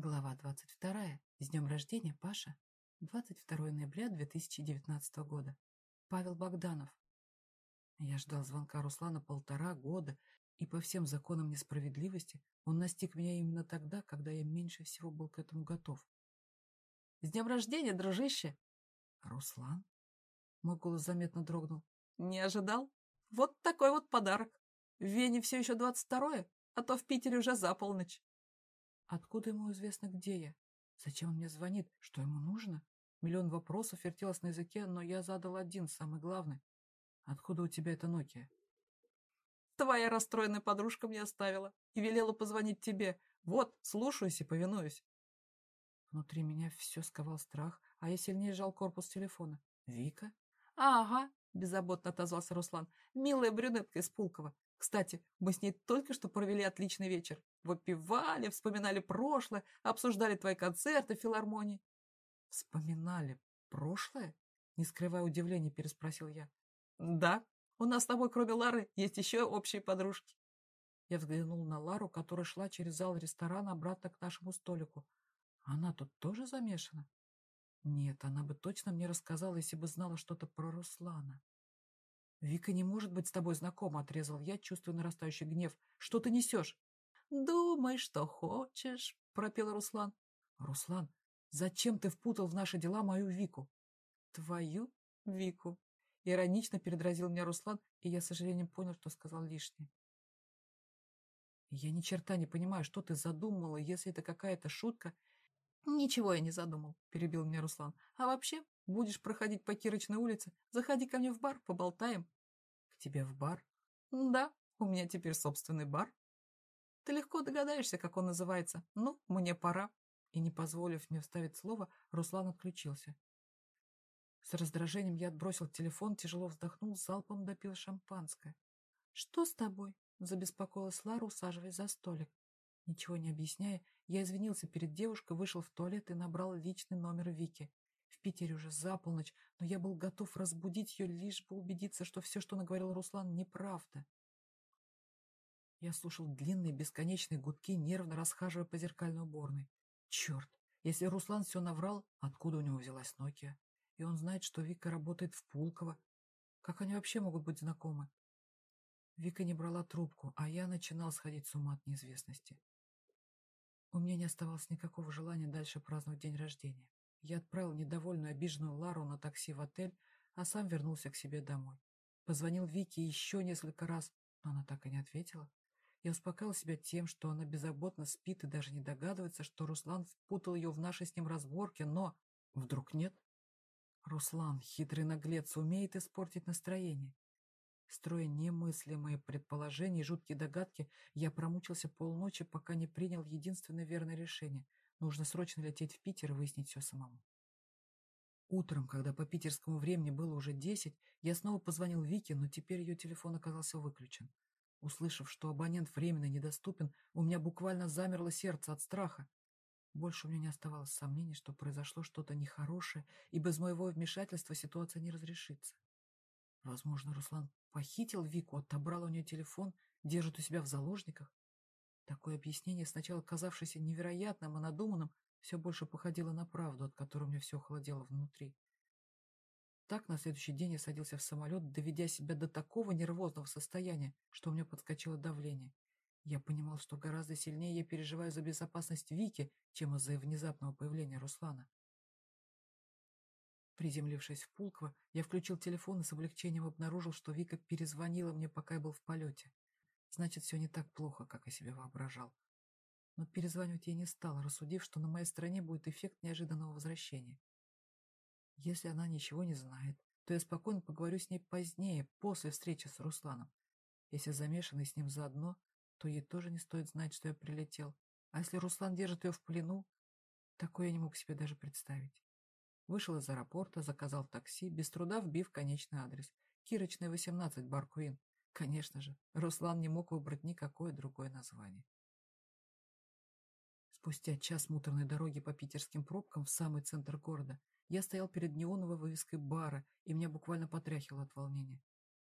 Глава 22. С днем рождения, Паша. 22 ноября 2019 года. Павел Богданов. Я ждал звонка Руслана полтора года, и по всем законам несправедливости он настиг меня именно тогда, когда я меньше всего был к этому готов. «С днем рождения, дружище!» «Руслан?» Мой голос заметно дрогнул. «Не ожидал? Вот такой вот подарок. В Вене все еще двадцать второе, а то в Питере уже за полночь». Откуда ему известно, где я? Зачем он мне звонит? Что ему нужно? Миллион вопросов вертелось на языке, но я задал один, самый главный. Откуда у тебя эта Nokia? Твоя расстроенная подружка мне оставила и велела позвонить тебе. Вот, слушаюсь и повинуюсь. Внутри меня все сковал страх, а я сильнее сжал корпус телефона. Вика? Ага, беззаботно отозвался Руслан. Милая брюнетка из Пулково. Кстати, мы с ней только что провели отличный вечер. Выпивали, вспоминали прошлое, обсуждали твои концерты в филармонии. Вспоминали прошлое? Не скрывая удивления, переспросил я. Да, у нас с тобой, кроме Лары, есть еще общие подружки. Я взглянул на Лару, которая шла через зал ресторана обратно к нашему столику. Она тут тоже замешана? Нет, она бы точно мне рассказала, если бы знала что-то про Руслана. «Вика не может быть с тобой знакома», — отрезал я, чувствуя нарастающий гнев. «Что ты несешь?» «Думай, что хочешь», — пропел Руслан. «Руслан, зачем ты впутал в наши дела мою Вику?» «Твою Вику», — иронично передразил меня Руслан, и я, с сожалением, понял, что сказал лишнее. «Я ни черта не понимаю, что ты задумала, если это какая-то шутка». «Ничего я не задумал», — перебил меня Руслан. «А вообще, будешь проходить по Кирочной улице, заходи ко мне в бар, поболтаем». «К тебе в бар?» «Да, у меня теперь собственный бар». Ты легко догадаешься, как он называется. Ну, мне пора. И не позволив мне вставить слово, Руслан отключился. С раздражением я отбросил телефон, тяжело вздохнул, залпом допил шампанское. «Что с тобой?» — забеспокоилась Лара, усаживаясь за столик. Ничего не объясняя, я извинился перед девушкой, вышел в туалет и набрал личный номер Вики. В Питере уже за полночь, но я был готов разбудить ее, лишь бы убедиться, что все, что наговорил Руслан, неправда. Я слушал длинные бесконечные гудки, нервно расхаживая по зеркальной уборной. Черт, если Руслан все наврал, откуда у него взялась Нокия? И он знает, что Вика работает в Пулково. Как они вообще могут быть знакомы? Вика не брала трубку, а я начинал сходить с ума от неизвестности. У меня не оставалось никакого желания дальше праздновать день рождения. Я отправил недовольную, обиженную Лару на такси в отель, а сам вернулся к себе домой. Позвонил Вике еще несколько раз, но она так и не ответила. Я успокаивал себя тем, что она беззаботно спит и даже не догадывается, что Руслан впутал ее в наши с ним разборки, но вдруг нет. Руслан, хитрый наглец, умеет испортить настроение. Строя немыслимые предположения и жуткие догадки, я промучился полночи, пока не принял единственное верное решение. Нужно срочно лететь в Питер и выяснить все самому. Утром, когда по питерскому времени было уже десять, я снова позвонил Вике, но теперь ее телефон оказался выключен. Услышав, что абонент временно недоступен, у меня буквально замерло сердце от страха. Больше у меня не оставалось сомнений, что произошло что-то нехорошее, и без моего вмешательства ситуация не разрешится. Возможно, Руслан похитил Вику, отобрал у нее телефон, держит у себя в заложниках. Такое объяснение, сначала казавшееся невероятным и надуманным, все больше походило на правду, от которой меня все холодело внутри. Так на следующий день я садился в самолет, доведя себя до такого нервозного состояния, что у меня подскочило давление. Я понимал, что гораздо сильнее я переживаю за безопасность Вики, чем из-за внезапного появления Руслана. Приземлившись в Пулково, я включил телефон и с облегчением обнаружил, что Вика перезвонила мне, пока я был в полете. Значит, все не так плохо, как я себе воображал. Но перезванивать я не стал, рассудив, что на моей стороне будет эффект неожиданного возвращения. Если она ничего не знает, то я спокойно поговорю с ней позднее, после встречи с Русланом. Если замешанный с ним заодно, то ей тоже не стоит знать, что я прилетел. А если Руслан держит ее в плену, такое я не мог себе даже представить. Вышел из аэропорта, заказал такси, без труда вбив конечный адрес. Кирочная, 18, бар. Конечно же, Руслан не мог выбрать никакое другое название. Спустя час муторной дороги по питерским пробкам в самый центр города я стоял перед неоновой вывеской бара, и меня буквально потряхивало от волнения.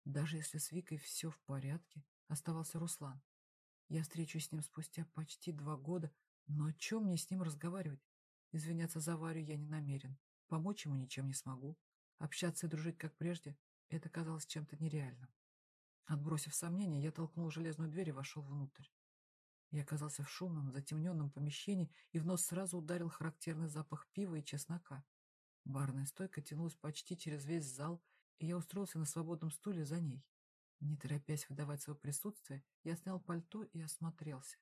Даже если с Викой все в порядке, оставался Руслан. Я встречусь с ним спустя почти два года, Но о чем мне с ним разговаривать? Извиняться за Варю я не намерен. Помочь ему ничем не смогу. Общаться и дружить, как прежде, это казалось чем-то нереальным. Отбросив сомнения, я толкнул железную дверь и вошел внутрь. Я оказался в шумном, затемненном помещении, и в нос сразу ударил характерный запах пива и чеснока. Барная стойка тянулась почти через весь зал, и я устроился на свободном стуле за ней. Не торопясь выдавать свое присутствие, я снял пальто и осмотрелся.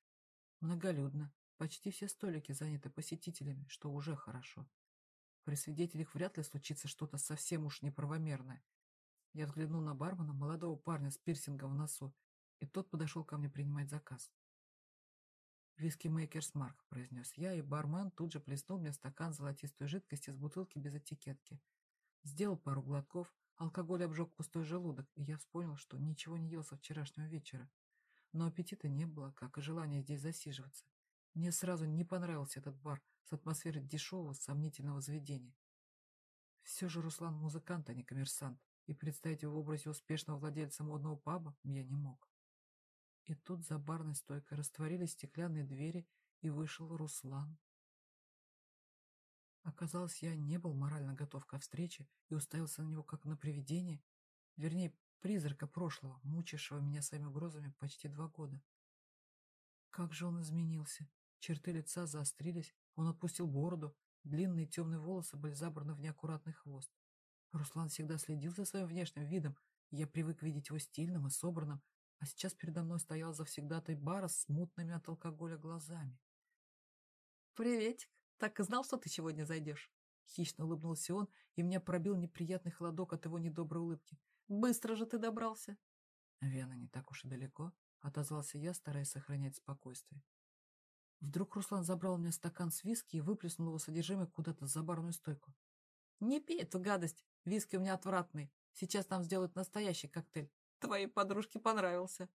Многолюдно, почти все столики заняты посетителями, что уже хорошо. При свидетелях вряд ли случится что-то совсем уж неправомерное. Я взглянул на бармена, молодого парня с пирсингом в носу, и тот подошел ко мне принимать заказ. «Виски Мейкерс Марк», — произнес я, и бармен тут же плеснул мне стакан золотистой жидкости с бутылки без этикетки. Сделал пару глотков, алкоголь обжег пустой желудок, и я вспомнил, что ничего не ел со вчерашнего вечера. Но аппетита не было, как и желания здесь засиживаться. Мне сразу не понравился этот бар с атмосферой дешевого, сомнительного заведения. Все же Руслан музыкант, а не коммерсант, и представить его в образе успешного владельца модного паба я не мог. И тут за барной стойкой растворились стеклянные двери, и вышел Руслан. Оказалось, я не был морально готов ко встрече и уставился на него как на привидение, вернее, призрака прошлого, мучившего меня своими угрозами почти два года. Как же он изменился! Черты лица заострились, он отпустил бороду, длинные темные волосы были забраны в неаккуратный хвост. Руслан всегда следил за своим внешним видом, я привык видеть его стильным и собранным, а сейчас передо мной стоял завсегдатай бара с мутными от алкоголя глазами. «Приветик! Так и знал, что ты сегодня зайдешь!» Хищно улыбнулся он, и меня пробил неприятный холодок от его недоброй улыбки. «Быстро же ты добрался!» «Вена не так уж и далеко», — отозвался я, стараясь сохранять спокойствие. Вдруг Руслан забрал у меня стакан с виски и выплеснул его содержимое куда-то за барную стойку. «Не пей эту гадость! Виски у меня отвратный. Сейчас нам сделают настоящий коктейль. Твоей подружке понравился.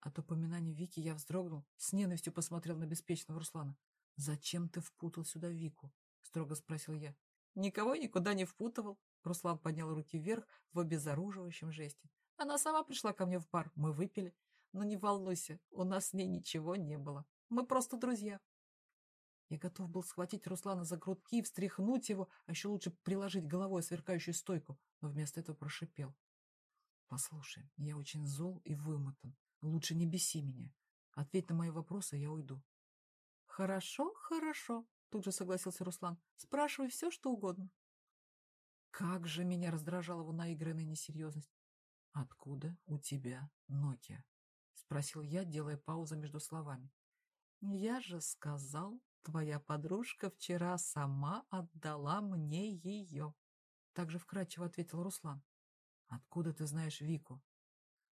От упоминания Вики я вздрогнул, с ненавистью посмотрел на беспечного Руслана. «Зачем ты впутал сюда Вику?» — строго спросил я. «Никого никуда не впутывал». Руслан поднял руки вверх в обезоруживающем жесте. «Она сама пришла ко мне в бар, мы выпили. Но не волнуйся, у нас с ней ничего не было. Мы просто друзья». Я готов был схватить Руслана за грудки и встряхнуть его, а еще лучше приложить головой сверкающую стойку, но вместо этого прошипел. Послушай, я очень зол и вымотан. Лучше не беси меня. Ответь на мои вопросы, я уйду. Хорошо, хорошо, тут же согласился Руслан. Спрашивай все, что угодно. Как же меня раздражала его наигранная несерьезность. Откуда у тебя Nokia? Спросил я, делая паузу между словами. Я же сказал, твоя подружка вчера сама отдала мне ее. Так же вкратчиво ответил Руслан. «Откуда ты знаешь Вику?»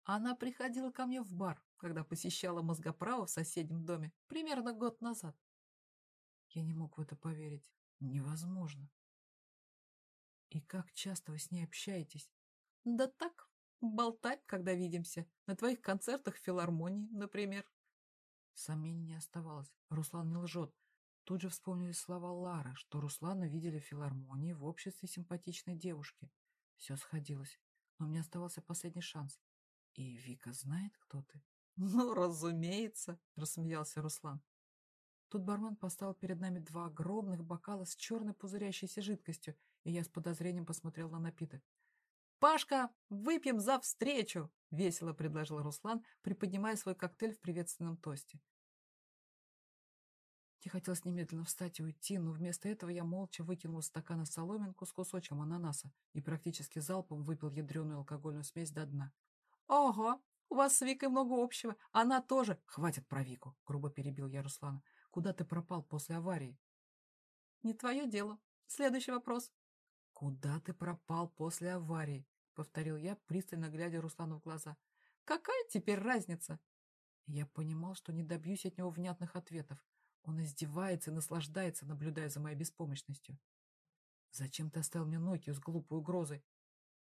«Она приходила ко мне в бар, когда посещала мозгоправо в соседнем доме, примерно год назад». Я не мог в это поверить. Невозможно. «И как часто вы с ней общаетесь?» «Да так, болтать, когда видимся. На твоих концертах в филармонии, например». Сомнений не оставалось. Руслан не лжет. Тут же вспомнили слова Лары, что Руслана видели в филармонии в обществе симпатичной девушки. Все сходилось но мне оставался последний шанс. И Вика знает, кто ты? Ну, разумеется, рассмеялся Руслан. Тут бармен поставил перед нами два огромных бокала с черной пузырящейся жидкостью, и я с подозрением посмотрел на напиток. «Пашка, выпьем за встречу!» — весело предложил Руслан, приподнимая свой коктейль в приветственном тосте. Мне хотелось немедленно встать и уйти, но вместо этого я молча выкинул из стакана соломинку с кусочком ананаса и практически залпом выпил ядреную алкогольную смесь до дна. «Ого! У вас с Викой много общего. Она тоже...» «Хватит про Вику!» — грубо перебил я Руслана. «Куда ты пропал после аварии?» «Не твое дело. Следующий вопрос». «Куда ты пропал после аварии?» — повторил я, пристально глядя Руслану в глаза. «Какая теперь разница?» Я понимал, что не добьюсь от него внятных ответов, он издевается и наслаждается, наблюдая за моей беспомощностью. «Зачем ты оставил мне Нокию с глупой угрозой?»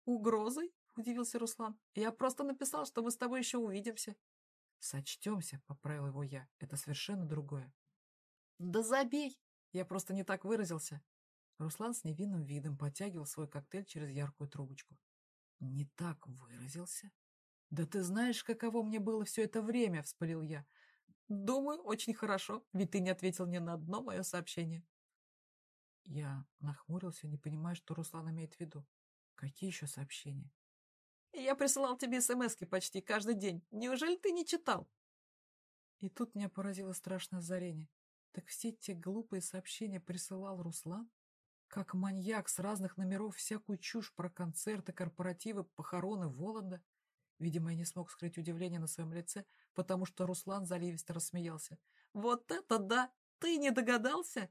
«Угрозой?» — удивился Руслан. «Я просто написал, что мы с тобой еще увидимся». «Сочтемся», — поправил его я. «Это совершенно другое». «Да забей!» Я просто не так выразился. Руслан с невинным видом потягивал свой коктейль через яркую трубочку. «Не так выразился?» «Да ты знаешь, каково мне было все это время!» — вспылил я. Думаю, очень хорошо, ведь ты не ответил ни на одно мое сообщение. Я нахмурился, не понимая, что Руслан имеет в виду. Какие еще сообщения? Я присылал тебе смс почти каждый день. Неужели ты не читал? И тут меня поразило страшное озарение. Так все те глупые сообщения присылал Руслан? Как маньяк с разных номеров всякую чушь про концерты, корпоративы, похороны Воланда? Видимо, я не смог скрыть удивление на своем лице, потому что Руслан заливисто рассмеялся. «Вот это да! Ты не догадался?»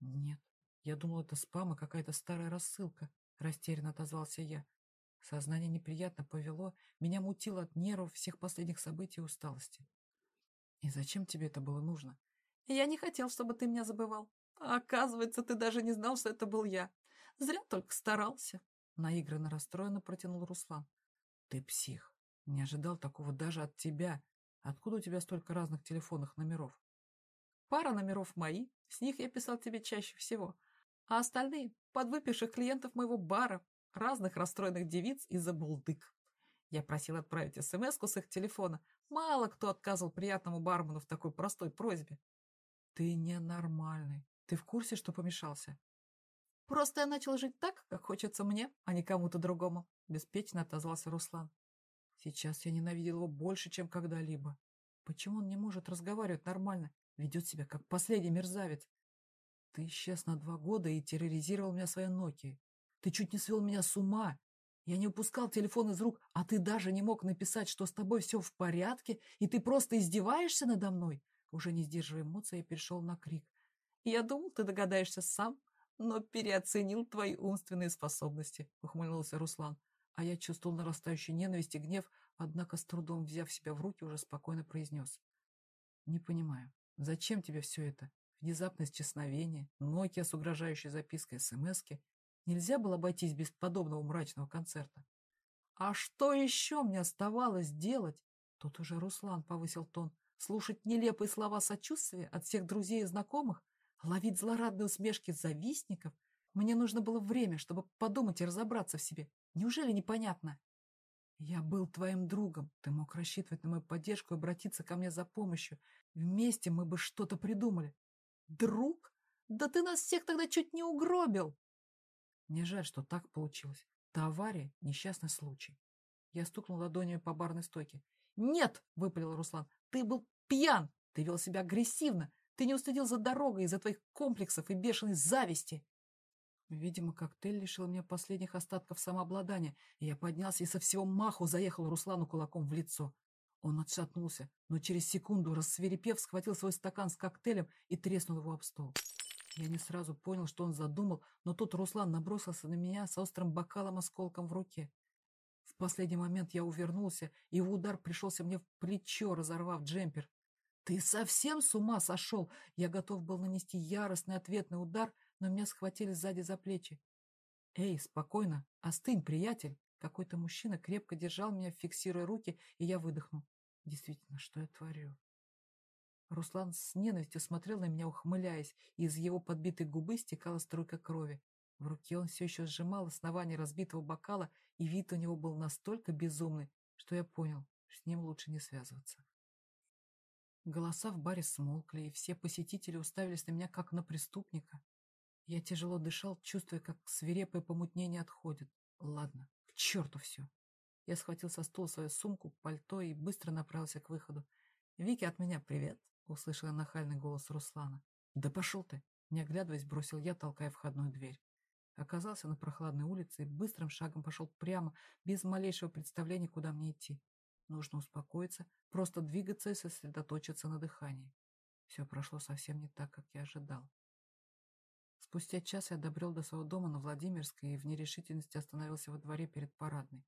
«Нет, я думал, это спам и какая-то старая рассылка», — растерянно отозвался я. Сознание неприятно повело, меня мутило от нервов всех последних событий и усталости. «И зачем тебе это было нужно?» «Я не хотел, чтобы ты меня забывал. А оказывается, ты даже не знал, что это был я. Зря только старался», — наигранно расстроенно протянул Руслан. «Ты псих. Не ожидал такого даже от тебя. Откуда у тебя столько разных телефонных номеров? Пара номеров мои, с них я писал тебе чаще всего. А остальные — подвыпивших клиентов моего бара, разных расстроенных девиц из-за. Я просил отправить смс с их телефона. Мало кто отказывал приятному бармену в такой простой просьбе. Ты ненормальный. Ты в курсе, что помешался? Просто я начал жить так, как хочется мне, а не кому-то другому, беспечно отозвался Руслан. Сейчас я ненавидел его больше, чем когда-либо. Почему он не может разговаривать нормально, ведет себя как последний мерзавец? Ты исчез на два года и терроризировал меня своей Nokia. Ты чуть не свел меня с ума. Я не упускал телефон из рук, а ты даже не мог написать, что с тобой все в порядке, и ты просто издеваешься надо мной. Уже не сдерживая эмоций, я перешел на крик. Я думал, ты догадаешься сам, но переоценил твои умственные способности, ухмыльнулся Руслан а я чувствовал нарастающую ненависть и гнев, однако с трудом взяв себя в руки, уже спокойно произнес. «Не понимаю, зачем тебе все это? Внезапное исчезновение, Nokia с угрожающей запиской СМСки. Нельзя было обойтись без подобного мрачного концерта. А что еще мне оставалось делать? Тут уже Руслан повысил тон. Слушать нелепые слова сочувствия от всех друзей и знакомых? Ловить злорадные усмешки завистников? Мне нужно было время, чтобы подумать и разобраться в себе. Неужели непонятно? Я был твоим другом. Ты мог рассчитывать на мою поддержку и обратиться ко мне за помощью. Вместе мы бы что-то придумали. Друг? Да ты нас всех тогда чуть не угробил. Мне жаль, что так получилось. Та авария — несчастный случай. Я стукнул ладонью по барной стойке. «Нет!» — выпалил Руслан. «Ты был пьян! Ты вел себя агрессивно! Ты не устыдил за дорогой из-за твоих комплексов и бешеной зависти!» Видимо, коктейль лишил меня последних остатков самообладания, и я поднялся и со всего маху заехал Руслану кулаком в лицо. Он отшатнулся, но через секунду, рассверепев, схватил свой стакан с коктейлем и треснул его об стол. Я не сразу понял, что он задумал, но тут Руслан набросился на меня с острым бокалом-осколком в руке. В последний момент я увернулся, и его удар пришелся мне в плечо, разорвав джемпер. «Ты совсем с ума сошел?» Я готов был нанести яростный ответный удар, но меня схватили сзади за плечи. «Эй, спокойно, остынь, приятель!» Какой-то мужчина крепко держал меня, фиксируя руки, и я выдохнул. Действительно, что я творю? Руслан с ненавистью смотрел на меня, ухмыляясь, и из его подбитой губы стекала струйка крови. В руке он все еще сжимал основание разбитого бокала, и вид у него был настолько безумный, что я понял, с ним лучше не связываться. Голоса в баре смолкли, и все посетители уставились на меня, как на преступника. Я тяжело дышал, чувствуя, как свирепое помутнение отходит. Ладно, к черту все. Я схватил со стула свою сумку, пальто и быстро направился к выходу. «Вики, от меня привет!» — услышала нахальный голос Руслана. «Да пошел ты!» — не оглядываясь, бросил я, толкая входную дверь. Оказался на прохладной улице и быстрым шагом пошел прямо, без малейшего представления, куда мне идти. Нужно успокоиться, просто двигаться и сосредоточиться на дыхании. Все прошло совсем не так, как я ожидал. Спустя час я добрел до своего дома на Владимирской и в нерешительности остановился во дворе перед парадной.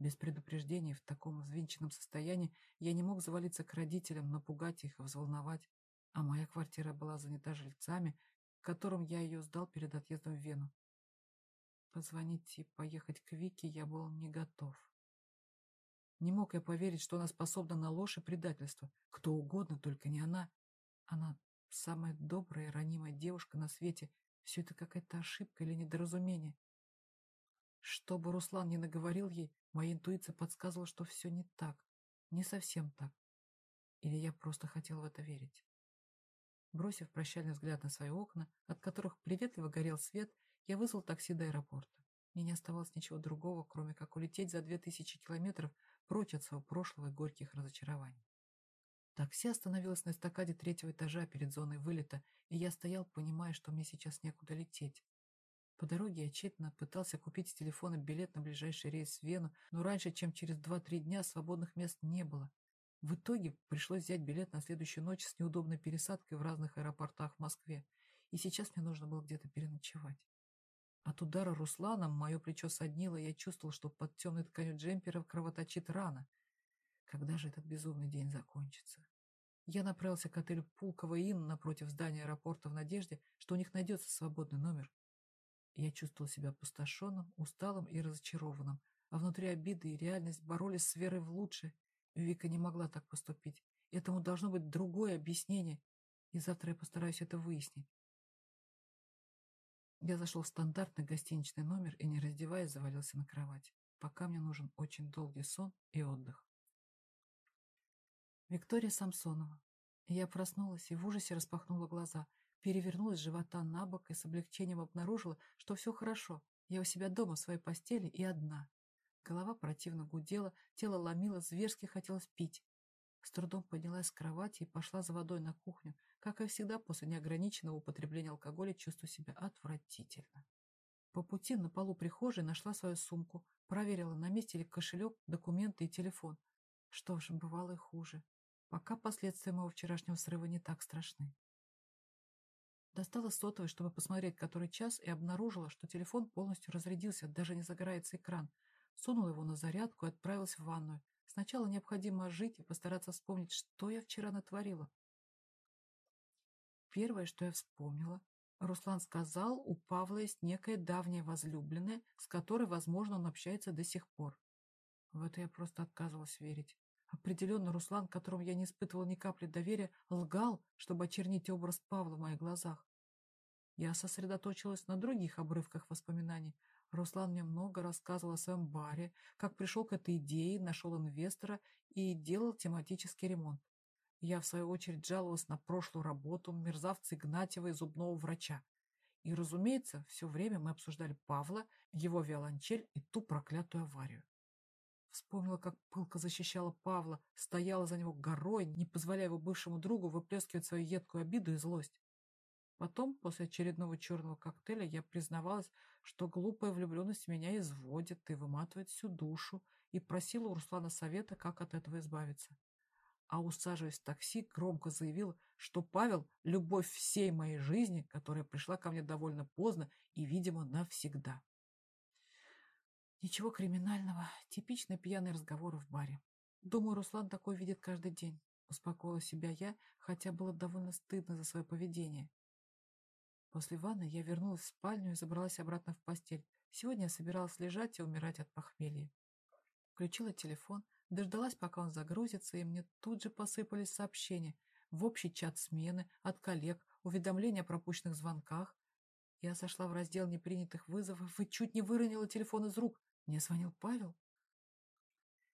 Без предупреждения, в таком взвинченном состоянии, я не мог завалиться к родителям, напугать их и взволновать. А моя квартира была занята жильцами, которым я ее сдал перед отъездом в Вену. Позвонить и поехать к Вике я был не готов. Не мог я поверить, что она способна на ложь и предательство. Кто угодно, только не она. Она самая добрая и ранимая девушка на свете, все это какая-то ошибка или недоразумение. Что бы Руслан ни наговорил ей, моя интуиция подсказывала, что все не так. Не совсем так. Или я просто хотел в это верить? Бросив прощальный взгляд на свои окна, от которых приветливо горел свет, я вызвал такси до аэропорта. Мне не оставалось ничего другого, кроме как улететь за две тысячи километров прочь от своего прошлого и горьких разочарований. Такси остановилось на эстакаде третьего этажа перед зоной вылета, и я стоял, понимая, что мне сейчас некуда лететь. По дороге я тщетно пытался купить с телефона билет на ближайший рейс в Вену, но раньше, чем через 2-3 дня, свободных мест не было. В итоге пришлось взять билет на следующую ночь с неудобной пересадкой в разных аэропортах в Москве, и сейчас мне нужно было где-то переночевать. От удара Руслана мое плечо соднило, и я чувствовал, что под темной тканью джемпера кровоточит рана. Когда же этот безумный день закончится? Я направился к отелю Пулково Inn напротив здания аэропорта в надежде, что у них найдется свободный номер. Я чувствовал себя опустошенным, усталым и разочарованным, а внутри обиды и реальность боролись с верой в лучшее, Вика не могла так поступить. Этому должно быть другое объяснение, и завтра я постараюсь это выяснить. Я зашел в стандартный гостиничный номер и, не раздеваясь, завалился на кровать. Пока мне нужен очень долгий сон и отдых. Виктория Самсонова. Я проснулась и в ужасе распахнула глаза, перевернулась с живота на бок и с облегчением обнаружила, что все хорошо. Я у себя дома в своей постели и одна. Голова противно гудела, тело ломило, зверски хотелось пить. С трудом поднялась с кровати и пошла за водой на кухню. Как и всегда, после неограниченного употребления алкоголя чувствую себя отвратительно. По пути на полу прихожей нашла свою сумку, проверила, на месте ли кошелек, документы и телефон. Что ж, бывало и хуже. Пока последствия моего вчерашнего срыва не так страшны. Достала сотовый, чтобы посмотреть, который час, и обнаружила, что телефон полностью разрядился, даже не загорается экран – сунула его на зарядку и отправилась в ванную. Сначала необходимо ожить и постараться вспомнить, что я вчера натворила. Первое, что я вспомнила, Руслан сказал, у Павла есть некая давняя возлюбленная, с которой, возможно, он общается до сих пор. В это я просто отказывалась верить. Определенно, Руслан, которому я не испытывал ни капли доверия, лгал, чтобы очернить образ Павла в моих глазах. Я сосредоточилась на других обрывках воспоминаний, Руслан мне много рассказывал о своем баре, как пришел к этой идее, нашел инвестора и делал тематический ремонт. Я, в свою очередь, жаловалась на прошлую работу мерзавца Игнатьева и зубного врача. И, разумеется, все время мы обсуждали Павла, его виолончель и ту проклятую аварию. Вспомнила, как пылко защищала Павла, стояла за него горой, не позволяя его бывшему другу выплескивать свою едкую обиду и злость. Потом, после очередного черного коктейля, я признавалась, что глупая влюбленность меня изводит и выматывает всю душу, и просила у Руслана совета, как от этого избавиться. А усаживаясь в такси, громко заявила, что Павел — любовь всей моей жизни, которая пришла ко мне довольно поздно и, видимо, навсегда. Ничего криминального, типичный пьяный разговор в баре. Думаю, Руслан такой видит каждый день. Успокоила себя я, хотя было довольно стыдно за свое поведение. После ванны я вернулась в спальню и забралась обратно в постель. Сегодня я собиралась лежать и умирать от похмелья. Включила телефон, дождалась, пока он загрузится, и мне тут же посыпались сообщения в общий чат смены, от коллег, уведомления о пропущенных звонках. Я зашла в раздел непринятых вызовов и чуть не выронила телефон из рук. Мне звонил Павел.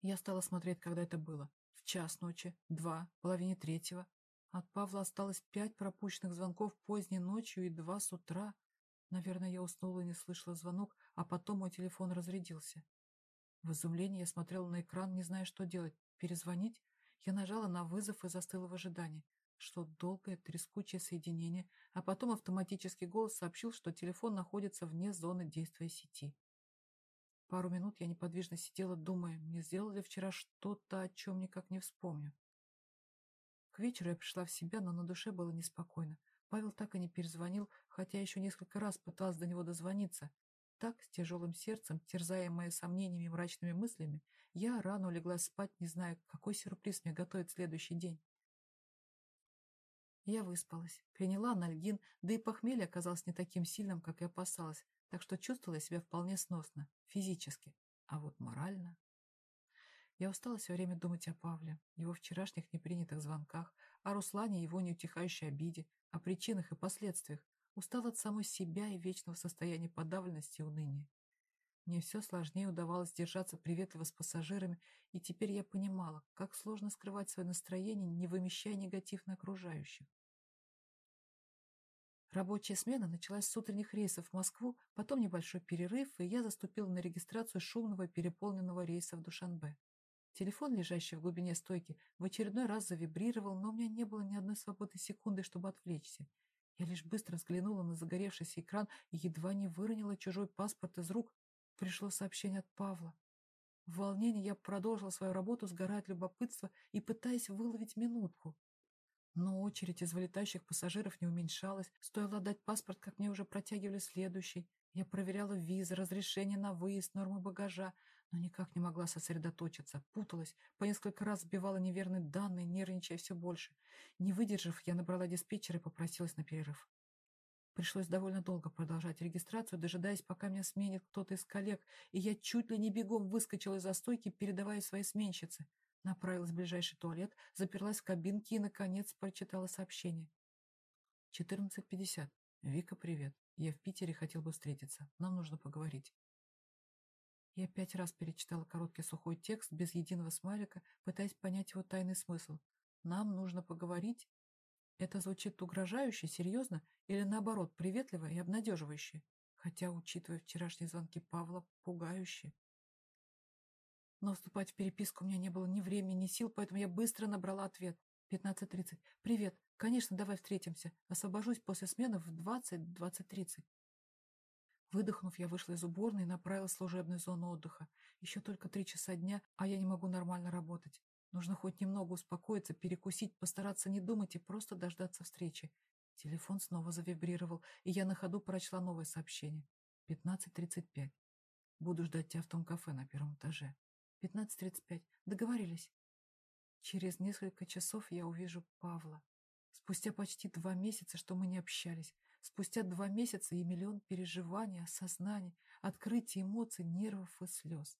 Я стала смотреть, когда это было. В час ночи, два, половине третьего. От Павла осталось пять пропущенных звонков поздней ночью и два с утра. Наверное, я уснула и не слышала звонок, а потом мой телефон разрядился. В изумлении я смотрела на экран, не зная, что делать. Перезвонить? Я нажала на вызов и застыла в ожидании. Шло долгое, трескучее соединение, а потом автоматический голос сообщил, что телефон находится вне зоны действия сети. Пару минут я неподвижно сидела, думая, не сделали вчера что-то, о чем никак не вспомню. К вечеру я пришла в себя, но на душе было неспокойно. Павел так и не перезвонил, хотя еще несколько раз пыталась до него дозвониться. Так, с тяжелым сердцем, терзаемая сомнениями и мрачными мыслями, я рано улеглась спать, не зная, какой сюрприз мне готовит следующий день. Я выспалась, приняла анальгин, да и похмелье оказалось не таким сильным, как я опасалась, так что чувствовала себя вполне сносно, физически, а вот морально... Я устала все время думать о Павле, его вчерашних непринятых звонках, о Руслане и его неутихающей обиде, о причинах и последствиях. Устала от самой себя и вечного состояния подавленности и уныния. Мне все сложнее удавалось держаться приветливо с пассажирами, и теперь я понимала, как сложно скрывать свое настроение, не вымещая негатив на окружающих. Рабочая смена началась с утренних рейсов в Москву, потом небольшой перерыв, и я заступила на регистрацию шумного и переполненного рейса в Душанбе. Телефон, лежащий в глубине стойки, в очередной раз завибрировал, но у меня не было ни одной свободной секунды, чтобы отвлечься. Я лишь быстро взглянула на загоревшийся экран и едва не выронила чужой паспорт из рук. Пришло сообщение от Павла. В волнении я продолжила свою работу, сгорая от любопытства и пытаясь выловить минутку. Но очередь из вылетающих пассажиров не уменьшалась. Стоило отдать паспорт, как мне уже протягивали следующий. Я проверяла визы, разрешение на выезд, нормы багажа, но никак не могла сосредоточиться, путалась, по несколько раз сбивала неверные данные, нервничая все больше. Не выдержав, я набрала диспетчера и попросилась на перерыв. Пришлось довольно долго продолжать регистрацию, дожидаясь, пока меня сменит кто-то из коллег, и я чуть ли не бегом выскочила из застойки, передавая своей сменщице. Направилась в ближайший туалет, заперлась в кабинке и, наконец, прочитала сообщение. 14.50. Вика, привет. Я в Питере хотел бы встретиться. Нам нужно поговорить. Я пять раз перечитала короткий сухой текст без единого смайлика, пытаясь понять его тайный смысл. Нам нужно поговорить? Это звучит угрожающе, серьезно или наоборот, приветливо и обнадеживающе? Хотя, учитывая вчерашние звонки Павла, пугающе. Но вступать в переписку у меня не было ни времени, ни сил, поэтому я быстро набрала ответ. 15.30. «Привет. Конечно, давай встретимся. Освобожусь после смены в 20-20.30». Выдохнув, я вышла из уборной и направилась в служебную зону отдыха. Еще только три часа дня, а я не могу нормально работать. Нужно хоть немного успокоиться, перекусить, постараться не думать и просто дождаться встречи. Телефон снова завибрировал, и я на ходу прочла новое сообщение. 15.35. Буду ждать тебя в том кафе на первом этаже. 15.35. Договорились. Через несколько часов я увижу Павла. Спустя почти два месяца, что мы не общались. Спустя два месяца и миллион переживаний, осознаний, открытий эмоций, нервов и слез.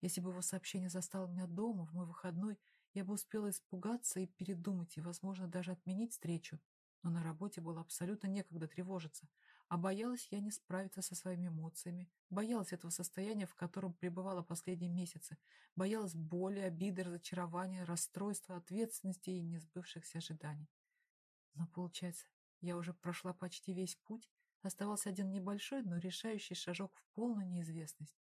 Если бы его сообщение застало меня дома, в мой выходной, я бы успела испугаться и передумать, и, возможно, даже отменить встречу. Но на работе было абсолютно некогда тревожиться. А боялась я не справиться со своими эмоциями, боялась этого состояния, в котором пребывала последние месяцы, боялась боли, обиды, разочарования, расстройства, ответственности и несбывшихся ожиданий. Но, получается, я уже прошла почти весь путь, оставался один небольшой, но решающий шажок в полную неизвестность.